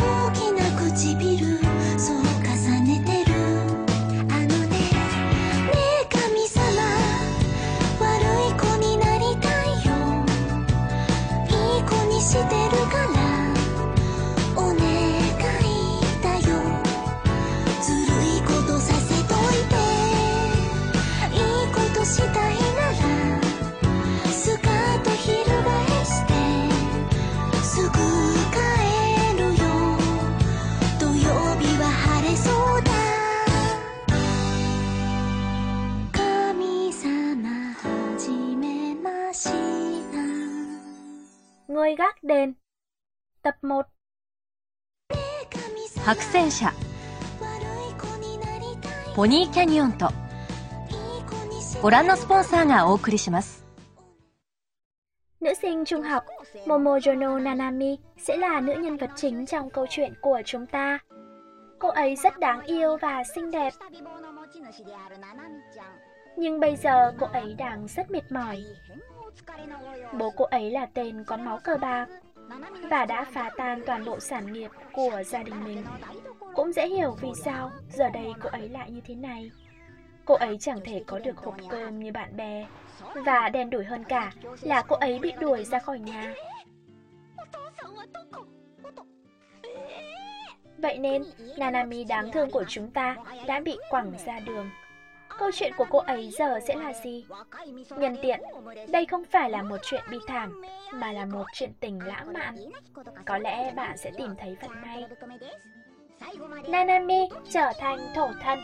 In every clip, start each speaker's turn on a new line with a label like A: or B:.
A: 大きな唇
B: Người gác đền Tập 1
C: 白戦車
A: 悪い子になりたい
C: ポニーキャニオンと
A: いい子にして
C: ご覧のスポンサーがお送りします
B: Nữ sinh trung học Momojono Nanami sẽ là nữ nhân vật chính trong câu chuyện của chúng ta. Cô ấy rất đáng yêu và xinh đẹp, nhưng bây giờ cô ấy đang rất mệt mỏi. Bố cô ấy là tên có máu cờ bạc và đã phá tan toàn bộ sản nghiệp của gia đình mình. Cũng dễ hiểu vì sao giờ đây cô ấy lại như thế này. Cô ấy chẳng thể có được hộp cơm như bạn bè và đen đủi hơn cả là cô ấy bị đuổi ra khỏi nhà. Vậy nên, Nanami đáng thương của chúng ta đã bị quẳng ra đường. Câu chuyện của cô ấy giờ sẽ là gì? Nhân tiện, đây không phải là một chuyện bi thảm, mà là một chuyện tình lãng mạn. Có lẽ bạn sẽ tìm thấy vận may. Nanami trở thành thổ thân.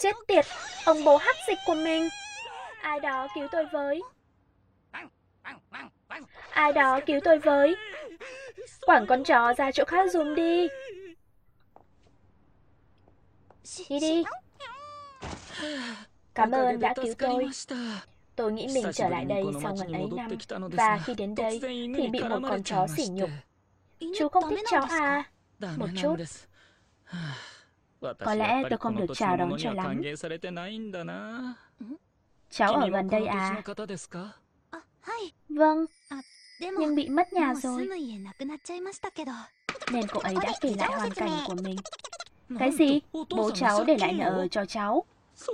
B: Chết tiệt, ông bố hắc dịch của mình. Ai đó cứu tôi với. Ai đó cứu tôi với. Quảng con chó ra chỗ khác dùm đi. Đi đi. Cảm ơn đã cứu tôi. Tôi nghĩ mình trở lại đây sau ngần ấy năm và khi đến đây thì bị một con chó sỉ nhục. Chú không thích chó à? Một chút. Có lẽ tôi không được chào đón cho lắm. Cháu ở gần đây à? Vâng, nhưng bị mất nhà rồi nên cô ấy đã kể lại hoàn cảnh của mình. Cái gì? Bố cháu để lại nợ cho cháu.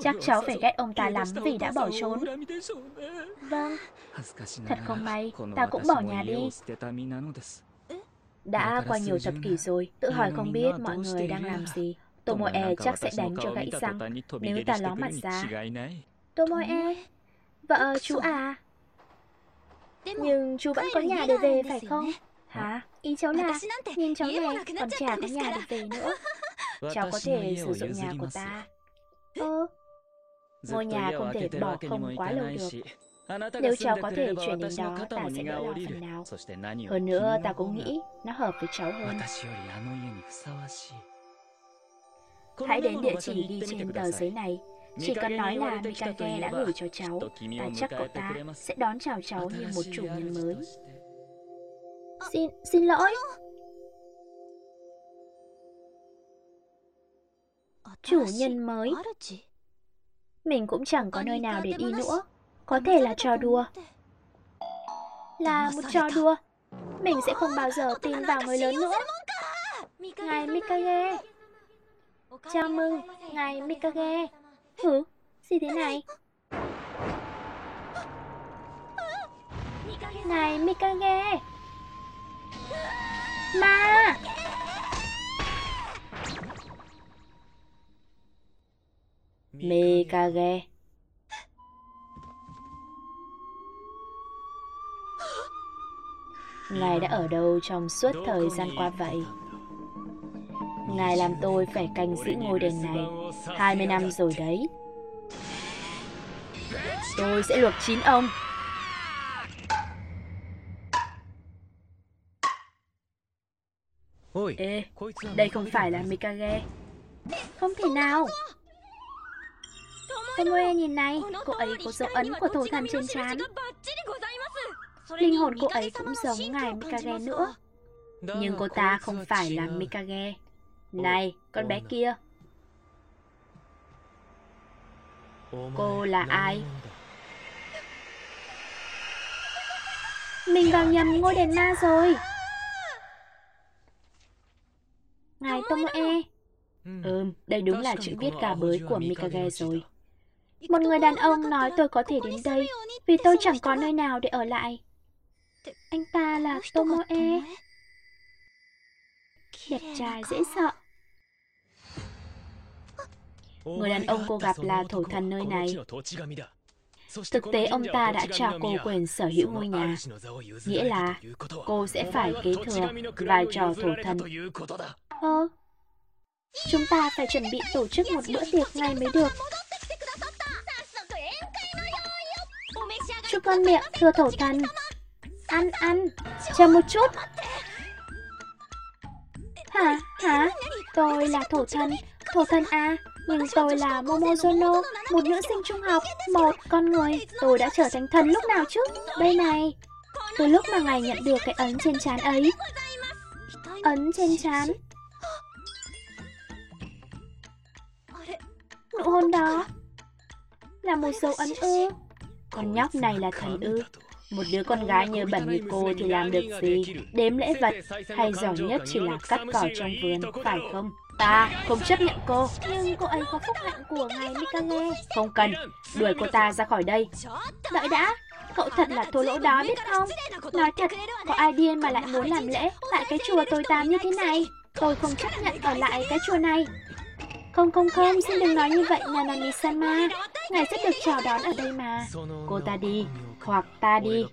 B: Chắc cháu phải ghét ông ta lắm vì đã bỏ trốn. Vâng, thật không may, ta cũng bỏ nhà đi. Đã qua nhiều thập kỷ rồi, tự hỏi không biết mọi người đang làm gì. Tomoe chắc sẽ đánh cho gãy răng nếu ta ló mặt ra. Tomoe, vợ chú à? Nhưng chú vẫn có nhà để về phải không? Hả? Ý cháu là, nhìn cháu này còn chả có nhà để về nữa. Cháu có thể sử dụng nhà của ta. Ơ, ngôi nhà không thể bỏ không quá lâu được. Nếu cháu có thể chuyển đến đó, ta sẽ đỡ lo phần nào. Hơn nữa, ta cũng nghĩ nó hợp với cháu hơn. Hãy đến địa chỉ ghi trên tờ giấy này. Chỉ cần nói là Mikage đã gửi cho cháu, và chắc cậu ta sẽ đón chào cháu như một chủ nhân mới. Xin, xin lỗi. Chủ nhân mới. Mình cũng chẳng có nơi nào để đi nữa. Có thể là trò đùa. Là một trò đùa. Mình sẽ không bao giờ tin vào người lớn nữa. Ngài Mikage. Chào mừng, ngài Mikage. Hử? Gì thế này? Ngài Mikage. Ma! Mikage. Ngài đã ở đâu trong suốt thời gian qua vậy? Ngài làm tôi phải canh giữ ngôi đền này 20 năm rồi đấy. Tôi sẽ luộc chín ông. Ê, đây không phải là Mikage. Không thể nào. Tomoe nhìn này, cô ấy có dấu ấn của thổ thần trên trán. Linh hồn cô ấy cũng giống ngài Mikage nữa. Nhưng cô ta không phải là Mikage. Này, con bé kia. Cô là ai? Mình vào nhầm ngôi đền ma rồi. Ngài Tomoe.
D: Ừm, đây đúng là chữ viết ca bới của Mikage rồi.
B: Một người đàn ông nói tôi có thể đến đây vì tôi chẳng có nơi nào để ở lại. Anh ta là Tomoe. Đẹp trai dễ sợ.
D: Người đàn ông cô gặp là thổ thần nơi này.
B: Thực tế ông ta đã trao cô quyền sở hữu ngôi nhà, nghĩa là cô sẽ phải kế thừa vai trò thổ thần. Ơ, chúng ta phải chuẩn bị tổ chức một bữa tiệc ngay mới được. Con miệng, thưa thổ thần. Ăn, ăn, chờ một chút. Hả, hả, tôi là thổ thần, thổ thần à, nhưng tôi là Momozono, một nữ sinh trung học, một con người. Tôi đã trở thành thần lúc nào chứ? Đây này. Từ lúc mà ngài nhận được cái ấn trên trán ấy. Ấn trên trán. Nụ hôn đó là một dấu ấn ư. Con nhóc này là thần ư. Một đứa con gái như bẩn như cô thì làm được gì? Đếm lễ vật hay giỏi nhất chỉ là cắt cỏ trong vườn, phải không? Ta không chấp nhận cô. Nhưng cô ấy có phúc hạnh của ngài Mikage Không cần, đuổi cô ta ra khỏi đây. Đợi đã, cậu thật là thua lỗ đó biết không? Nói thật, có ai điên mà lại muốn làm lễ Tại cái chùa tồi tàn như thế này? Tôi không chấp nhận ở lại cái chùa này không không không, xin đừng nói như vậy Nanami-sama. Ngài sẽ được chào đón ở đây mà. Cô ta đi, hoặc ta đi.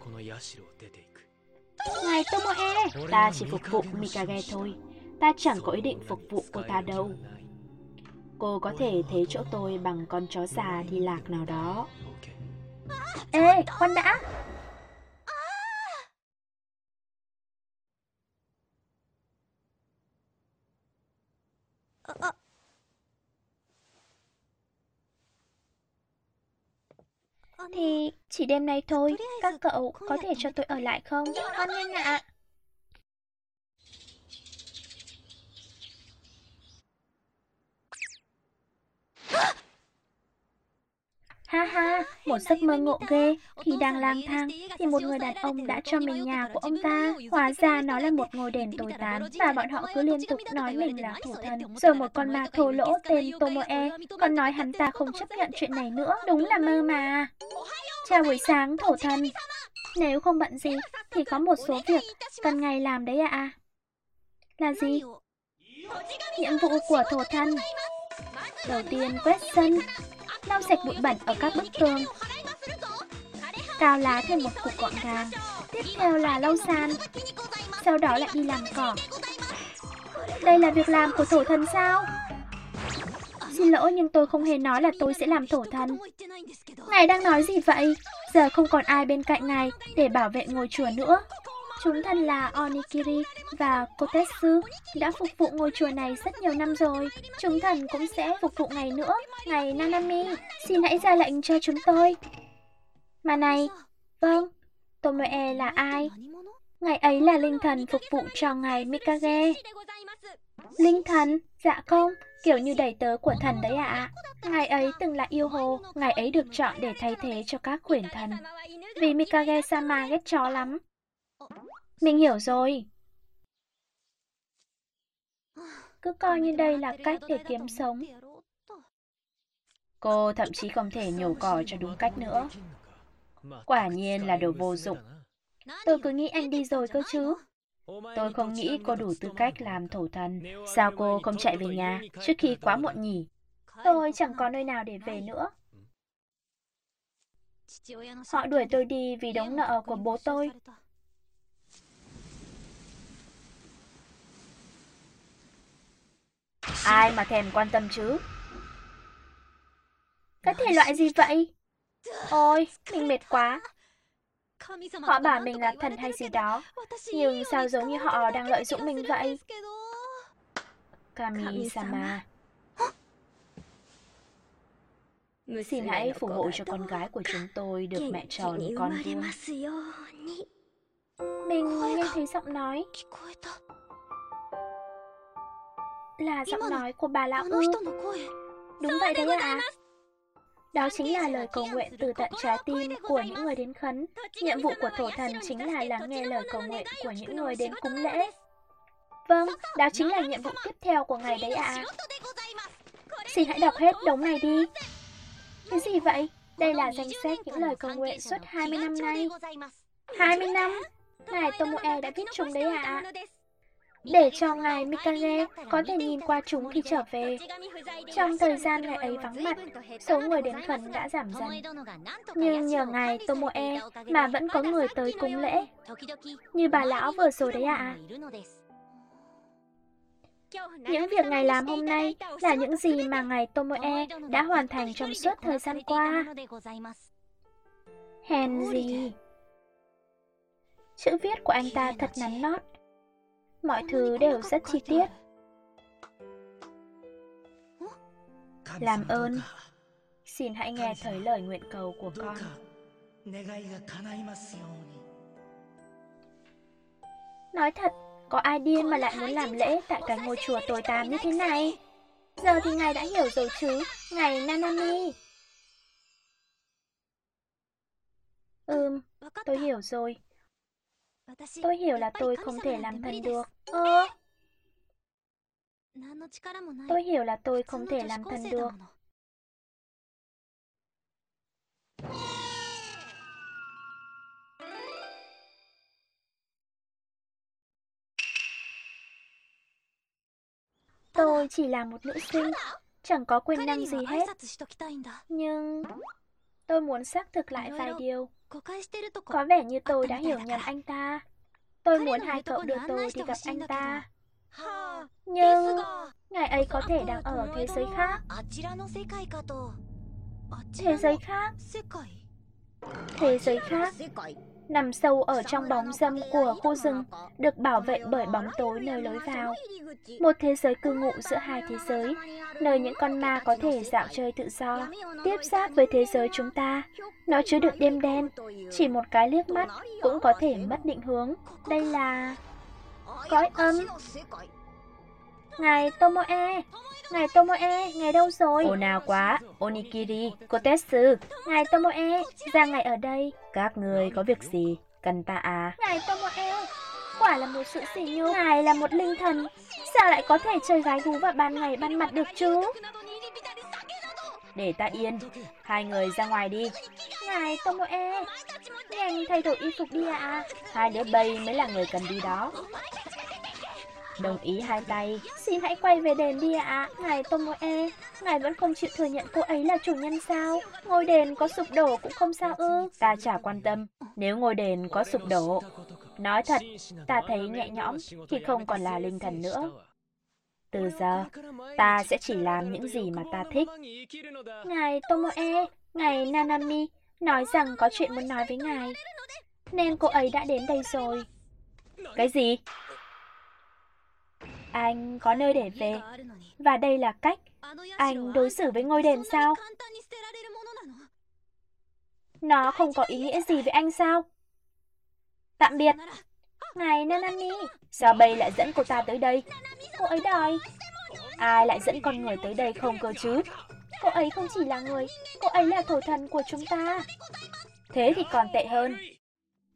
B: Ngài Tomoe, ta chỉ phục vụ Mikage thôi. Ta chẳng có ý định phục vụ cô ta đâu. Cô có thể thế chỗ tôi bằng con chó già đi lạc nào đó. Ê, khoan đã! Thì chỉ đêm nay thôi. Các cậu có thể cho tôi ở lại không? Con nhanh ạ một giấc mơ ngộ ghê. Khi đang lang thang, thì một người đàn ông đã cho mình nhà của ông ta. Hóa ra nó là một ngôi đền tồi tàn, và bọn họ cứ liên tục nói mình là thổ thần. Rồi một con ma thô lỗ tên Tomoe còn nói hắn ta không chấp nhận chuyện này nữa. Đúng là mơ mà. Chào buổi sáng, thổ thần. Nếu không bận gì, thì có một số việc cần ngày làm đấy ạ. À. Là gì? Nhiệm vụ của thổ thần. Đầu tiên quét sân, lau sạch bụi bẩn ở các bức tường. Cào lá thành một cục gọn gàng. Tiếp theo là lau sàn. Sau đó lại đi làm cỏ. Đây là việc làm của thổ thần sao? Xin lỗi, nhưng tôi không hề nói là tôi sẽ làm thổ thần. Ngài đang nói gì vậy? Giờ không còn ai bên cạnh ngài để bảo vệ ngôi chùa nữa. Chúng thần là Onikiri và Kotetsu đã phục vụ ngôi chùa này rất nhiều năm rồi. Chúng thần cũng sẽ phục vụ ngày nữa. Ngày Nanami, xin hãy ra lệnh cho chúng tôi. Mà này, vâng, Tomoe là ai? ngày ấy là linh thần phục vụ cho ngài Mikage. Linh thần? Dạ không, kiểu như đầy tớ của thần đấy ạ. À. Ngài ấy từng là yêu hồ, ngài ấy được chọn để thay thế cho các quyền thần. Vì Mikage-sama ghét chó lắm. Mình hiểu rồi. Cứ coi như đây là cách để kiếm sống. Cô thậm chí không thể nhổ cỏ cho đúng cách nữa. Quả nhiên là đồ vô dụng. Tôi cứ nghĩ anh đi rồi cơ chứ. Tôi không nghĩ cô đủ tư cách làm thổ thần. Sao cô không chạy về nhà trước khi quá muộn nhỉ? Tôi chẳng có nơi nào để về nữa. Họ đuổi tôi đi vì đống nợ của bố tôi. Ai mà thèm quan tâm chứ? Cái thể loại gì vậy? Ôi, mình mệt quá. Họ bảo mình là thần hay gì đó, nhưng sao giống như họ đang lợi dụng mình vậy? Kami-sama. Xin hãy phù hộ cho con gái của chúng tôi được mẹ tròn con vuông. Mình nghe thấy giọng nói. Là giọng nói của bà lão ư? Đúng vậy đấy ạ. À. Đó chính là lời cầu nguyện từ tận trái tim của những người đến khấn. Nhiệm vụ của thổ thần chính là lắng nghe lời cầu nguyện của những người đến cúng lễ.
D: Vâng, đó chính là nhiệm vụ tiếp theo của ngài đấy ạ. Xin hãy đọc hết đống này đi. Cái gì vậy? Đây là danh sách những lời cầu nguyện suốt 20 năm nay. 20 năm? Ngài Tomoe đã viết chúng đấy ạ. Để cho ngài Mikage có thể nhìn qua chúng khi trở về. Trong thời gian ngày ấy vắng mặt, số người đến thuần đã giảm dần. Nhưng nhờ ngài Tomoe mà vẫn có người tới cúng lễ. Như bà lão vừa rồi đấy ạ. Những việc ngài làm hôm nay là những gì mà ngài Tomoe đã hoàn thành trong suốt thời gian qua. Hèn gì? Chữ viết của anh ta thật nắn nót. Mọi thứ đều rất chi tiết. Làm ơn, xin hãy nghe thấy lời nguyện cầu của con. Nói thật, có ai điên mà lại muốn làm lễ tại cái ngôi chùa tồi tàn như thế này? Giờ thì ngài đã hiểu rồi chứ, ngài Nanami. Ừm, tôi hiểu rồi. Tôi hiểu là tôi không thể làm thần được. Ơ? Tôi hiểu là tôi không thể làm thần được. Tôi chỉ là một nữ sinh, chẳng có quyền năng gì hết. Nhưng tôi muốn xác thực lại vài điều. Có vẻ như tôi đã hiểu nhầm anh ta. Tôi muốn hai cậu đưa tôi đi gặp anh ta. Nhưng ngài ấy có thể đang ở thế giới khác. Thế giới khác? Thế giới khác? Nằm sâu ở trong bóng dâm của khu rừng, được bảo vệ bởi bóng tối nơi lối vào. Một thế giới cư ngụ giữa hai thế giới, nơi những con ma có thể dạo chơi tự do, tiếp giáp với thế giới chúng ta. Nó chứa đựng đêm đen, chỉ một cái liếc mắt cũng có thể mất định hướng. Đây là... cõi âm. Ngài Tomoe, Ngài Tomoe, ngài đâu rồi?
B: Ồn ào quá, Onikiri, Kotetsu.
D: Ngài Tomoe, ra ngài ở đây.
B: Các người có việc gì? Cần ta à?
D: Ngài Tomoe, quả là một sự sỉ nhục. Ngài là một linh thần, sao lại có thể chơi gái gú vào ban ngày ban mặt được chứ?
B: Để ta yên, hai người ra ngoài đi.
D: Ngài Tomoe, nhanh thay đổi y phục đi ạ. À.
B: Hai đứa bay mới là người cần đi đó. Đồng ý hai tay.
D: Xin hãy quay về đền đi ạ, à. ngài Tomoe. Ngài vẫn không chịu thừa nhận cô ấy là chủ nhân sao? Ngôi đền có sụp đổ cũng không sao ư?
B: Ta chả quan tâm nếu ngôi đền có sụp đổ. Nói thật, ta thấy nhẹ nhõm khi không còn là linh thần nữa. Từ giờ, ta sẽ chỉ làm những gì mà ta thích.
D: Ngài Tomoe, ngài Nanami nói rằng có chuyện muốn nói với ngài. Nên cô ấy đã đến đây rồi.
B: Cái gì?
D: Anh có nơi để về, và đây là cách anh đối xử với ngôi đền sao? Nó không có ý nghĩa gì với anh sao? Tạm biệt. Ngài Nanami,
B: sao bây lại dẫn cô ta tới đây?
D: Cô ấy đòi.
B: Ai lại dẫn con người tới đây không cơ chứ?
D: Cô ấy không chỉ là người, cô ấy là thổ thần của chúng ta.
B: Thế thì còn tệ hơn.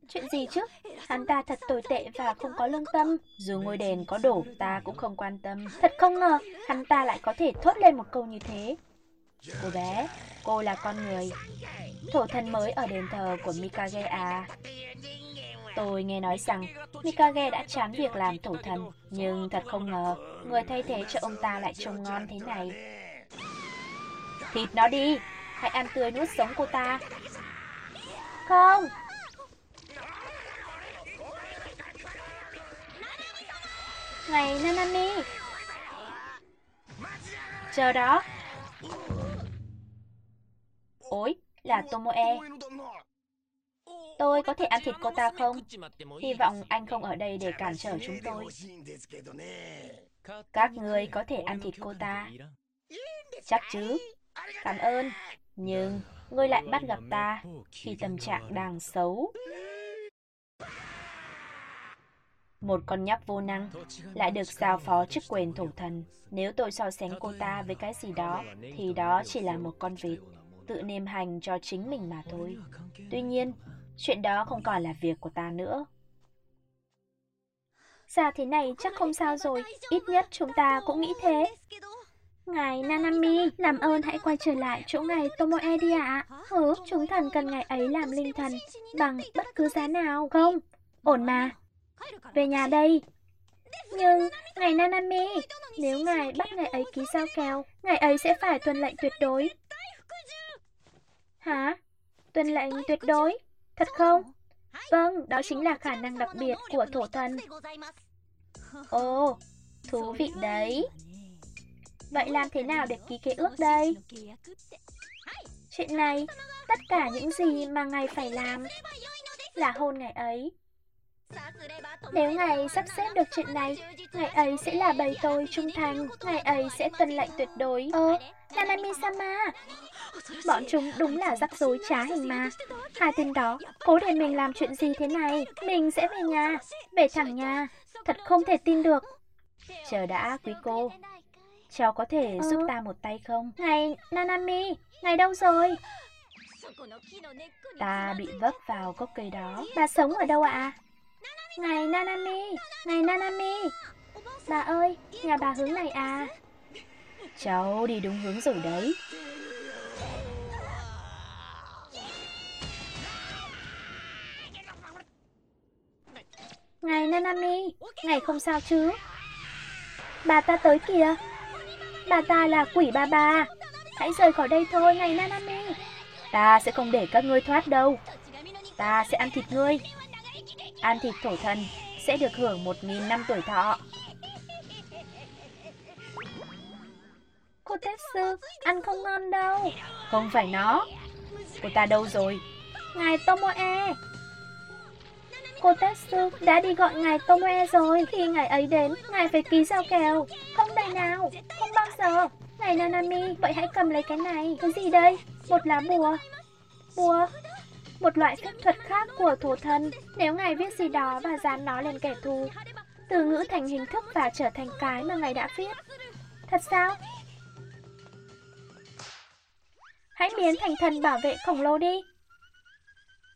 D: Chuyện gì chứ? Hắn ta thật tồi tệ và không có lương tâm.
B: Dù ngôi đền có đổ, ta cũng không quan tâm.
D: Thật không ngờ, hắn ta lại có thể thốt lên một câu như thế.
B: Cô bé, cô là con người. Thổ thần mới ở đền thờ của Mikage à? Tôi nghe nói rằng Mikage đã chán việc làm thổ thần, nhưng thật không ngờ người thay thế cho ông ta lại trông ngon thế này. Thịt nó đi, hãy ăn tươi nuốt sống cô ta.
D: Không, Này Nanami Chờ đó.
B: Ôi, là Tomoe. Tôi có thể ăn thịt cô ta không? Hy vọng anh không ở đây để cản trở chúng tôi. Các người có thể ăn thịt cô ta. Chắc chứ? Cảm ơn. Nhưng ngươi lại bắt gặp ta khi tâm trạng đang xấu một con nhóc vô năng lại được giao phó chức quyền thủ thần. Nếu tôi so sánh cô ta với cái gì đó, thì đó chỉ là một con vịt, tự nêm hành cho chính mình mà thôi. Tuy nhiên, chuyện đó không còn là việc của ta nữa. Sao thế này chắc không sao rồi, ít nhất chúng ta cũng nghĩ thế. Ngài Nanami, làm ơn hãy quay trở lại chỗ ngài Tomoe đi ạ. Hứ, chúng thần cần ngài ấy làm linh thần, bằng bất cứ giá nào. Không, ổn mà. Về nhà đây. Nhưng, ngài Nanami, nếu ngài bắt ngài ấy ký giao kèo, ngài ấy sẽ phải tuân lệnh tuyệt đối. Hả? Tuân lệnh tuyệt đối? Thật không? Vâng, đó chính là khả năng đặc biệt của thổ thần. Ồ, thú vị đấy. Vậy làm thế nào để ký kế ước đây? Chuyện này, tất cả những gì mà ngài phải làm là hôn ngài ấy. Nếu ngài sắp xếp được chuyện này, ngài ấy sẽ là bầy tôi trung thành, ngài ấy sẽ tuân lệnh tuyệt đối. Ơ, Nanami-sama, bọn chúng đúng là rắc rối trá hình mà. Hai tên đó, cố để mình làm chuyện gì thế này, mình sẽ về nhà, về thẳng nhà, thật không thể tin được. Chờ đã, quý cô, cháu có thể giúp ta một tay không? Ngài Nanami, ngài đâu rồi? Ta bị vấp vào gốc cây đó. Bà sống ở đâu ạ? Ngài Nanami, ngài Nanami. Bà ơi, nhà bà hướng này à? Cháu đi đúng hướng rồi đấy. Ngài Nanami, ngài không sao chứ? Bà ta tới kìa. Bà ta là quỷ ba ba. Hãy rời khỏi đây thôi, ngài Nanami. Ta sẽ không để các ngươi thoát đâu. Ta sẽ ăn thịt ngươi. Ăn thịt thổ thần sẽ được hưởng một nghìn năm tuổi thọ. Cô Tetsu, ăn không ngon đâu. Không phải nó. Cô ta đâu rồi? Ngài Tomoe. Cô Tetsu đã đi gọi ngài Tomoe rồi. Khi ngài ấy đến, ngài phải ký giao kèo. Không đời nào, không bao giờ. Ngài Nanami, vậy hãy cầm lấy cái này. Cái gì đây? Một lá bùa. Bùa? Một loại phép thuật khác của thổ thân Nếu ngài viết gì đó và dán nó lên kẻ thù, từ ngữ thành hình thức và trở thành cái mà ngài đã viết. Thật sao? Hãy biến thành thần bảo vệ khổng lồ đi.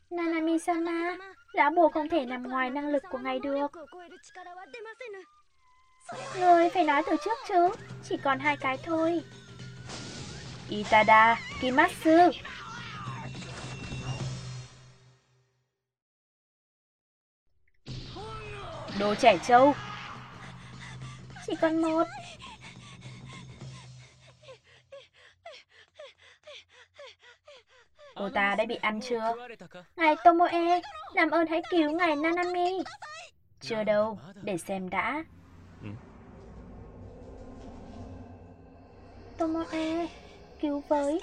B: Nanami-sama, lão bùa không thể nằm ngoài năng lực của ngài được. Người phải nói từ trước chứ, chỉ còn hai cái thôi. Itada Kimatsu Đồ trẻ trâu Chỉ còn một Cô ta đã bị ăn chưa? Ngài Tomoe, làm ơn hãy cứu ngài Nanami. Chưa đâu, để xem đã. Tomoe, cứu với.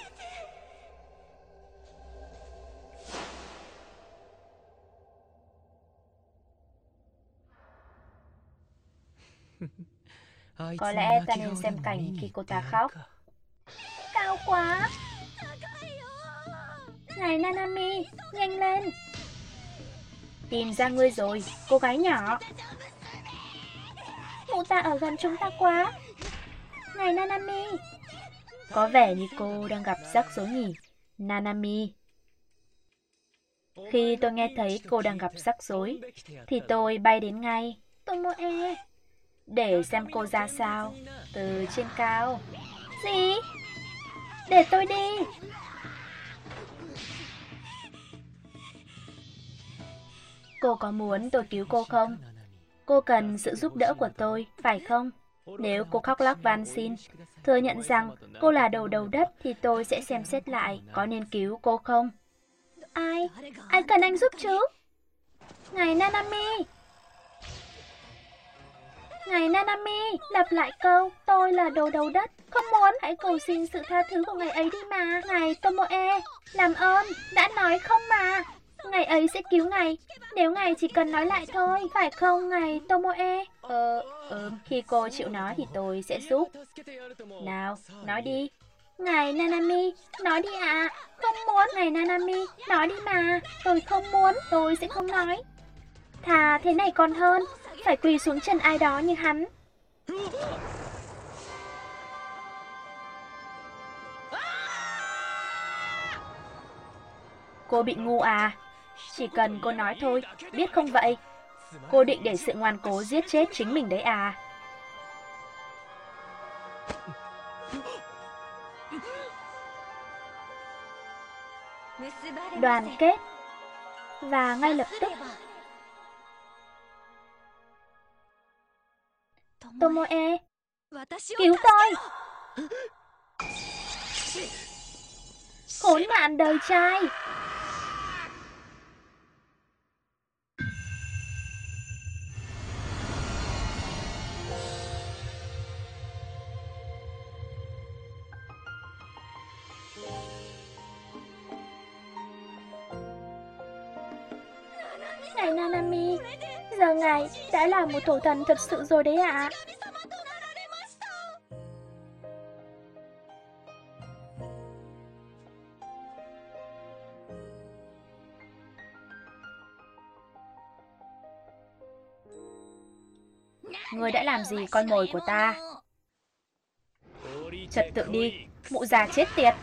B: Có lẽ ta nên xem cảnh khi cô ta khóc. Cao quá! Ngài Nanami, nhanh lên! Tìm ra ngươi rồi, cô gái nhỏ. Mụ ta ở gần chúng ta quá. Ngài Nanami. Có vẻ như cô đang gặp rắc rối nhỉ, Nanami. Khi tôi nghe thấy cô đang gặp rắc rối, thì tôi bay đến ngay. Tomoe, để xem cô ra sao, từ trên cao. Gì? Để tôi đi. Cô có muốn tôi cứu cô không? Cô cần sự giúp đỡ của tôi, phải không? Nếu cô khóc lóc van xin, thừa nhận rằng cô là đầu đầu đất thì tôi sẽ xem xét lại có nên cứu cô không? Ai? Ai cần anh giúp chứ? Ngài Nanami! Ngài Nanami, lặp lại câu, tôi là đồ đầu đất. Không muốn, hãy cầu xin sự tha thứ của ngài ấy đi mà. Ngài Tomoe, làm ơn, đã nói không mà. Ngài ấy sẽ cứu ngài, nếu ngài chỉ cần nói lại thôi, phải không ngài Tomoe? Ờ, ờ, khi cô chịu nói thì tôi sẽ giúp. Nào, nói đi. Ngài Nanami, nói đi ạ. À. Không muốn, ngài Nanami, nói đi mà. Tôi không muốn, tôi sẽ không nói. Thà thế này còn hơn, phải quỳ xuống chân ai đó như hắn. Cô bị ngu à? Chỉ cần cô nói thôi, biết không vậy?
A: Cô định để sự ngoan cố giết chết chính mình đấy à? Đoàn kết Và ngay lập tức Tomoe Cứu tôi. Khốn nạn đời trai. Này Nanami Giờ ngài đã là một thổ thần thật sự rồi đấy ạ. Ngươi đã làm gì con mồi của ta? Trật tự đi, Mụ già chết tiệt.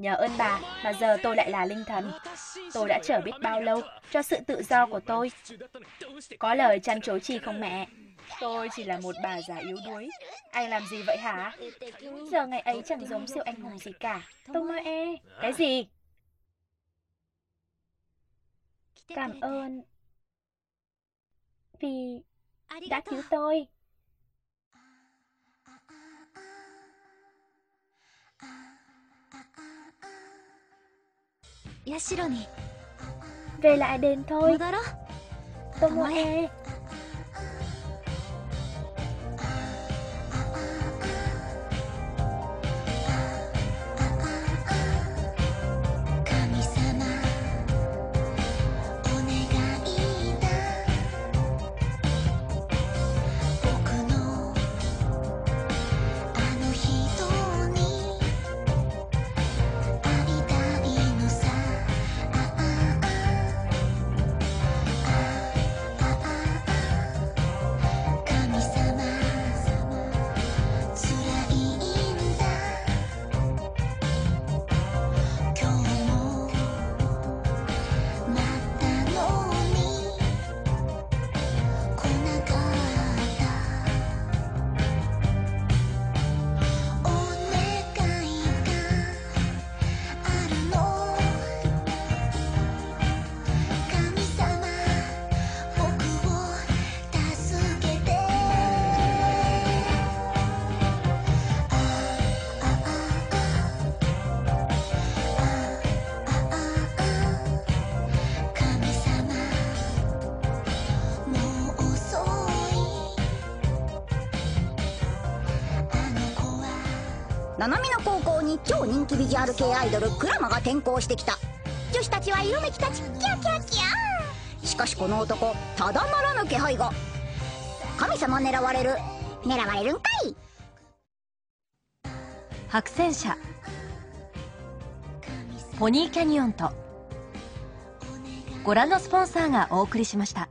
A: Nhờ ơn bà mà giờ tôi lại là linh thần. Tôi đã chờ biết bao lâu cho sự tự do của tôi. Có lời chăn chối chi không mẹ? Tôi chỉ là một bà già yếu đuối. Anh làm gì vậy hả? Giờ ngày ấy chẳng giống siêu anh hùng gì cả. Tomoe Cái gì? Cảm ơn Vì đã cứu tôi. Về lại đền thôi. Tomoe
E: 七海の高校に超人気ビジュアル系アイドルクラマが転校してきた。女子たちは色めきたちキャキャキャしかしこの男ただならぬ気配が。神様狙われる。狙われるんかい。
C: 白戦車。ポニーキャニオンと。ご覧のスポンサーがお送りしました。